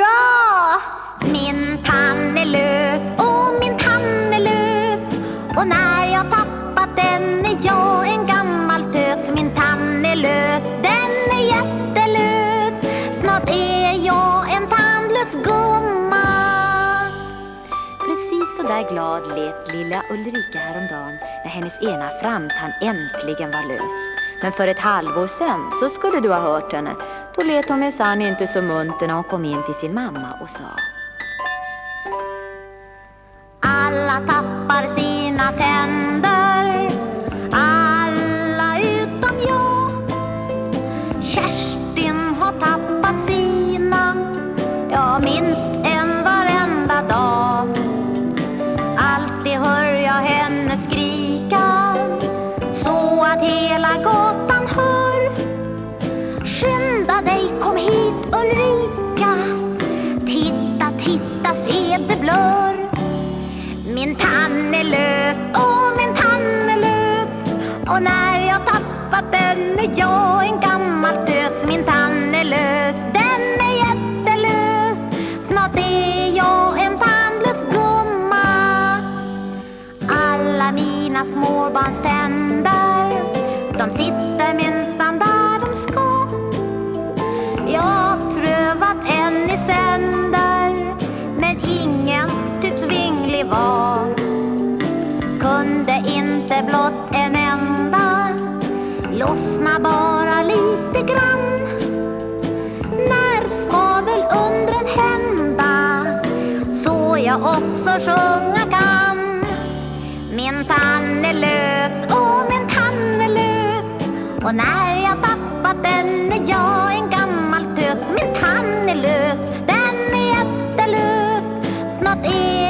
bra! Min tannelöv, åh min tannelöv Och när jag tappat den är jag en gammal tös Min tannelöv, den är jättelös Snart är jag en tandlös gumma Precis så där glad lät lilla Ulrika häromdagen när hennes ena framtand äntligen var lös. Men för ett halvår sedan så skulle du ha hört henne. Då lät hon minsann inte så munter när hon kom in till sin mamma och sa Alla tappar Titta, titta, se det blör. Min tannelös, åh min tannelös Och när jag tappat den är jag en gammal tös. Min tannelös, den är jättelös. Snart är jag en tandlös gumma Alla mina småbarnständer De sitter med var. Kunde inte blott en enda Lossna bara lite grann. När ska väl undren hända Så jag också sjunga kan. Min tanne löpt, åh min tanne löpt Och när jag tappat den är jag en gammal töt Min tanne löpt, den är jättelöst Snart är